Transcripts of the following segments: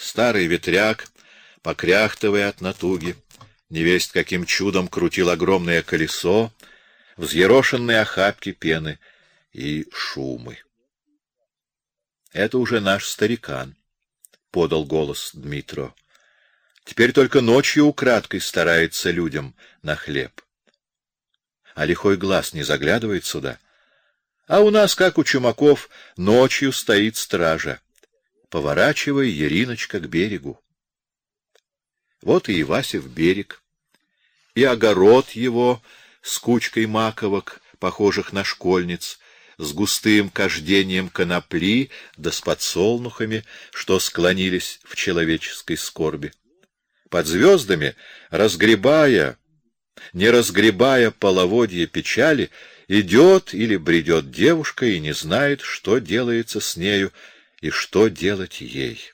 Старый ветряк, покряхтывая от натуги, невесть каким чудом крутил огромное колесо, взъерошенные охапки пены и шумы. — Это уже наш старикан, — подал голос Дмитро. — Теперь только ночью украдкой старается людям на хлеб. А лихой глаз не заглядывает сюда. А у нас, как у чумаков, ночью стоит стража. Поворачивай, Ериночка, к берегу. Вот и Ивася в берег, и огород его с кучкой маковок, похожих на школьниц, с густым кождением конопли да с подсолнухами, что склонились в человеческой скорби. Под звездами, разгребая, не разгребая половодье печали, идет или бредет девушка и не знает, что делается с нею и что делать ей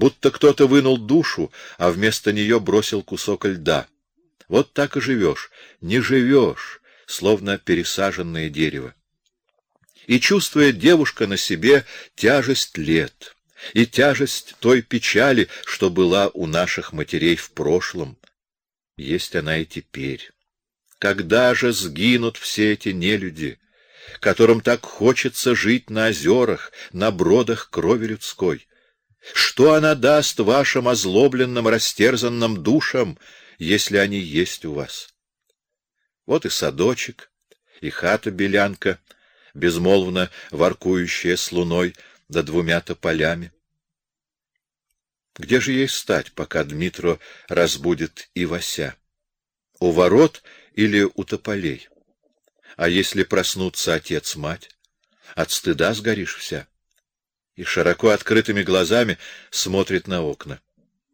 будто кто-то вынул душу, а вместо нее бросил кусок льда. Вот так и живешь, не живешь, словно пересаженное дерево. И чувствует девушка на себе тяжесть лет и тяжесть той печали, что была у наших матерей в прошлом. Есть она и теперь. Когда же сгинут все эти нелюди, которым так хочется жить на озерах, на бродах крови людской? Что она даст вашим озлобленным, растерзанным душам, если они есть у вас? Вот и садочек, и хата-белянка, безмолвно воркующая с луной да двумя тополями. Где же ей стать, пока Дмитро разбудит и Вася? У ворот или у тополей? А если проснутся отец-мать? От стыда сгоришь вся и широко открытыми глазами смотрит на окна.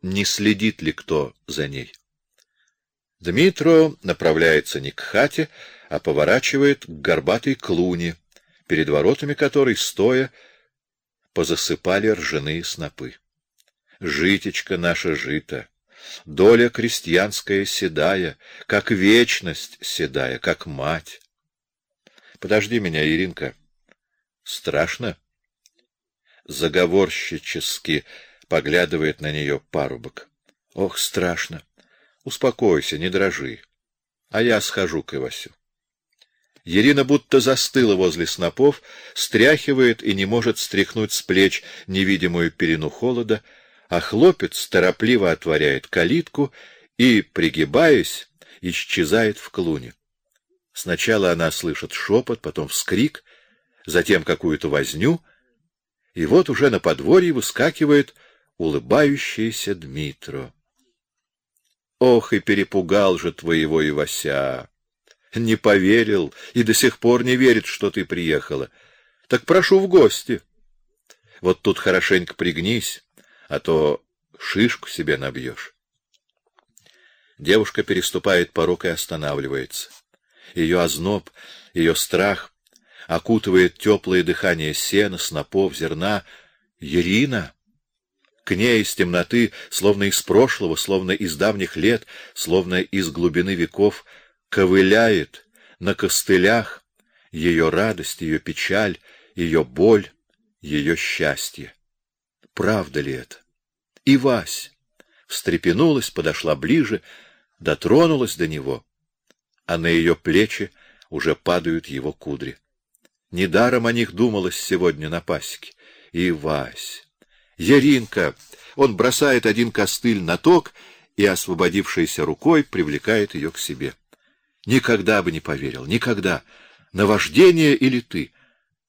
Не следит ли кто за ней? Дмитро направляется не к хате, а поворачивает к горбатой клуне, перед воротами которой, стоя, позасыпали ржаные снопы. Житечка наша жито, доля крестьянская седая, как вечность седая, как мать. Подожди меня, Иринка. Страшно? заговорщически поглядывает на нее парубок. Ох, страшно. Успокойся, не дрожи. А я схожу к Ивасю. Ирина будто застыла возле снопов, стряхивает и не может стряхнуть с плеч невидимую перину холода, а хлопец торопливо отворяет калитку и, пригибаясь, исчезает в клуне. Сначала она слышит шепот, потом вскрик, затем какую-то возню — и вот уже на подворье выскакивает улыбающийся Дмитро. Ох, и перепугал же твоего Ивася! Не поверил и до сих пор не верит, что ты приехала. Так прошу в гости. Вот тут хорошенько пригнись, а то шишку себе набьешь. Девушка переступает порог и останавливается. Ее озноб, ее страх окутывает теплое дыхание сена, снопов, зерна. Ирина! К ней из темноты, словно из прошлого, словно из давних лет, словно из глубины веков, ковыляет на костылях ее радость, ее печаль, ее боль, ее счастье. Правда ли это? И Вась встрепенулась, подошла ближе, дотронулась до него, а на ее плечи уже падают его кудри. Недаром о них думалось сегодня на пасеке. И Вась. Яринка! Он бросает один костыль на ток и, освободившейся рукой, привлекает ее к себе. Никогда бы не поверил, никогда. Наваждение или ты?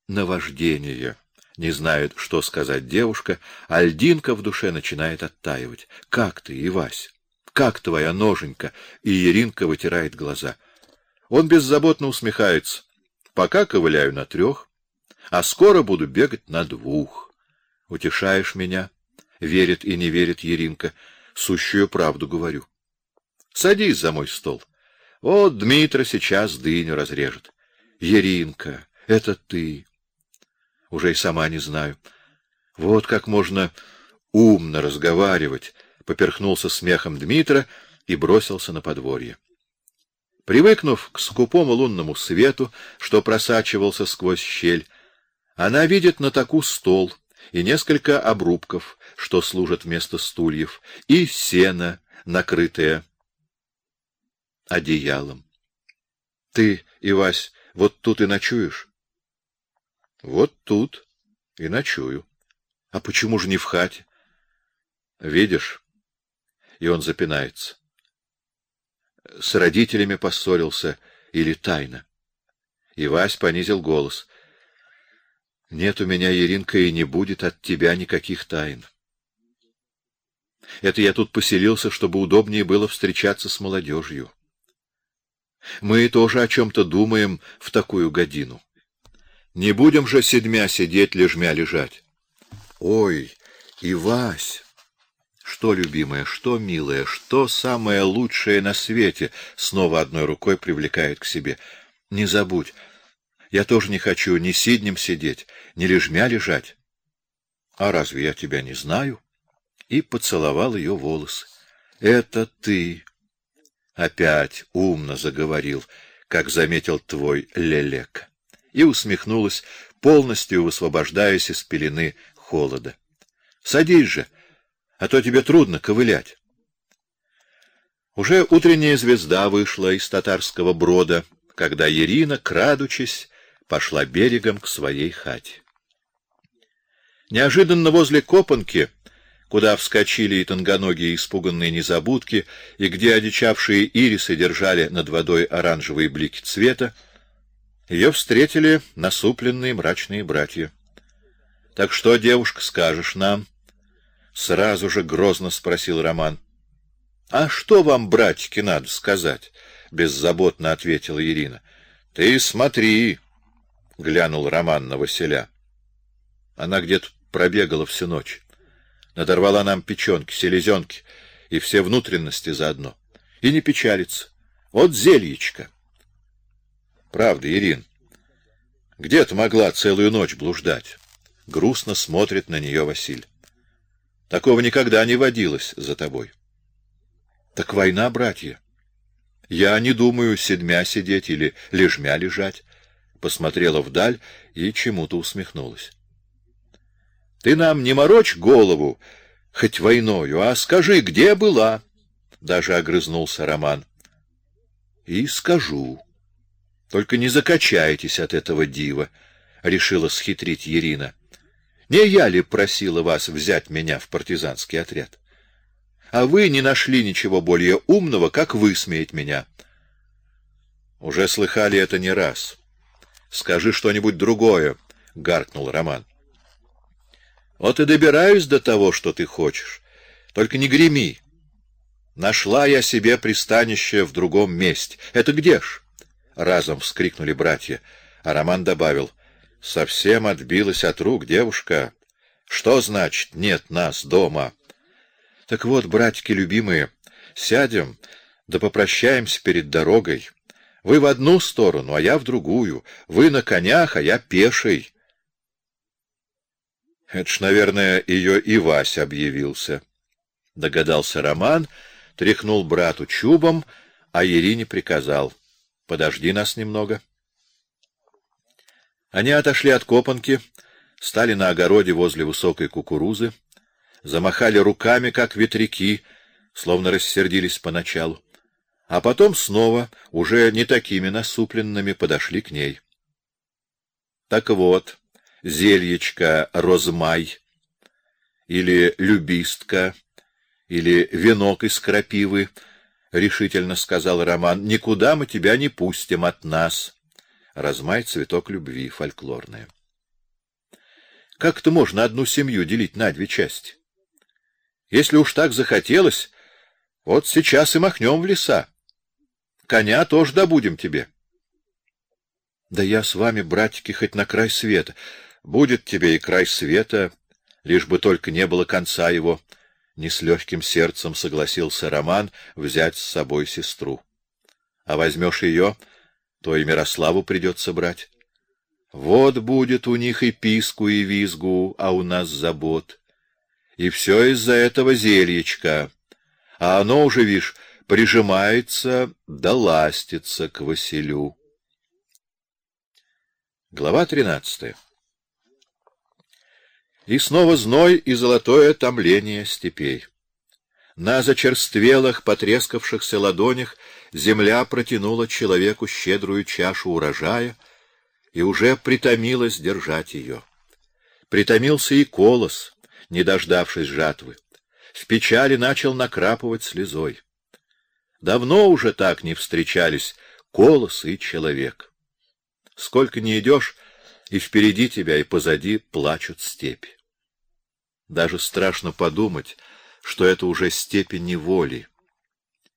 Наваждение. Не знает, что сказать девушка, а льдинка в душе начинает оттаивать. Как ты, Ивась? Как твоя ноженька? И Еринка вытирает глаза. Он беззаботно усмехается. Пока ковыляю на трех, а скоро буду бегать на двух. Утешаешь меня? Верит и не верит Еринка. Сущую правду говорю. Садись за мой стол. Вот Дмитро сейчас дыню разрежет. Еринка, это ты. Уже и сама не знаю. Вот как можно умно разговаривать, поперхнулся смехом Дмитро и бросился на подворье. Привыкнув к скупому лунному свету, что просачивался сквозь щель, она видит на таку стол и несколько обрубков, что служат вместо стульев, и сено, накрытое одеялом. Ты, Ивась, вот тут и ночуешь? Вот тут и ночую. А почему же не в хате? Видишь? И он запинается. С родителями поссорился или тайно. Ивась понизил голос. Нет у меня, Еринка, и не будет от тебя никаких тайн. Это я тут поселился, чтобы удобнее было встречаться с молодежью. Мы тоже о чем-то думаем в такую годину. Не будем же седьмя сидеть, лежмя лежать. Ой, и Вась! Что, любимая, что, милая, что самое лучшее на свете? Снова одной рукой привлекает к себе. Не забудь, я тоже не хочу ни сиднем сидеть, ни лежмя лежать. А разве я тебя не знаю? И поцеловал ее волосы. Это ты. Опять умно заговорил, как заметил твой лелек. И усмехнулась, полностью высвобождаясь из пелены холода. Садись же, а то тебе трудно ковылять. Уже утренняя звезда вышла из татарского брода, когда Ирина, крадучись, пошла берегом к своей хате. Неожиданно возле Копанки, куда вскочили и тонконогие испуганные незабудки, и где одичавшие ирисы держали над водой оранжевые блики цвета, ее встретили насупленные мрачные братья. Так что, девушка, скажешь нам? Сразу же грозно спросил Роман. А что вам, братики, надо сказать? беззаботно ответила Ирина. Ты смотри, глянул Роман на Василя. Она где-то пробегала всю ночь. Надорвала нам печенки, селезенки и все внутренности заодно. И не печалится. Вот зельечко. Правда, Ирин. Где ты могла целую ночь блуждать? Грустно смотрит на нее Василь. Такого никогда не водилось за тобой. Так война, братья. Я не думаю седмя сидеть или лежмя лежать посмотрела вдаль и чему-то усмехнулась. Ты нам не морочь голову, хоть войною, а скажи, где была? Даже огрызнулся Роман. И скажу. Только не закачайтесь от этого дива, решила схитрить Ирина. Не я ли просила вас взять меня в партизанский отряд? А вы не нашли ничего более умного, как высмеять меня. Уже слыхали это не раз. Скажи что-нибудь другое, гаркнул Роман. Вот и добираюсь до того, что ты хочешь. Только не греми. Нашла я себе пристанище в другом месте. Это где ж? разом вскрикнули братья, а Роман добавил: совсем отбилась от рук девушка. Что значит нет нас дома? Так вот, братики любимые, сядем, да попрощаемся перед дорогой. Вы в одну сторону, а я в другую. Вы на конях, а я пеший. Это ж, наверное, ее и Вася объявился. Догадался Роман, тряхнул брату чубом, а Ирине приказал: "Подожди нас немного". Они отошли от копанки, стали на огороде возле высокой кукурузы, замахали руками, как ветряки, словно рассердились поначалу а потом снова, уже не такими насупленными, подошли к ней. Так вот, зельечка розмай или любистка или венок из крапивы, решительно сказал Роман, никуда мы тебя не пустим от нас. Розмай цветок любви фольклорная. Как-то можно одну семью делить на две части? Если уж так захотелось, вот сейчас и махнем в леса. Коня тоже добудем тебе. Да я с вами, братики, хоть на край света. Будет тебе и край света, лишь бы только не было конца его. Не с легким сердцем согласился Роман взять с собой сестру. А возьмешь ее, то и Мирославу придется брать. Вот будет у них и писку, и визгу, а у нас забот. И все из-за этого зельечка. А оно уже, видишь, прижимается да ластится к Василю. Глава тринадцатая. И снова зной и золотое томление степей. На зачерствелых, потрескавшихся ладонях земля протянула человеку щедрую чашу урожая и уже притомилась держать ее. Притомился и колос, не дождавшись жатвы. В печали начал накрапывать слезой. Давно уже так не встречались колос и человек. Сколько не идешь, и впереди тебя, и позади плачут степи. Даже страшно подумать, что это уже степень неволи.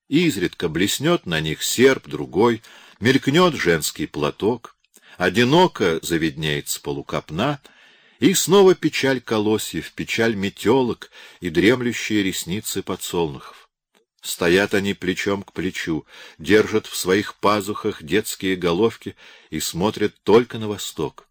Изредка блеснет на них серп другой, мелькнет женский платок, одиноко заведнеется полукопна, и снова печаль колосьев, печаль метелок и дремлющие ресницы подсолнухов. Стоят они плечом к плечу, держат в своих пазухах детские головки и смотрят только на восток.